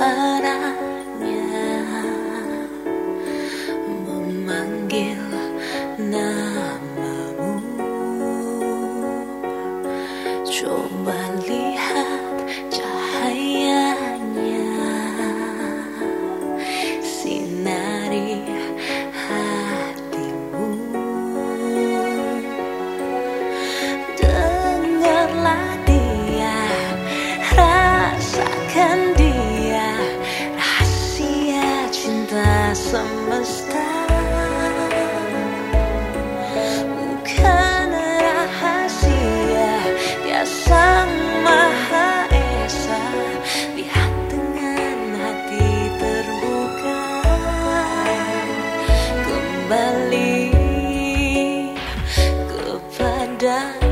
suaranya. Memanggil namamu. Coba lihat mudah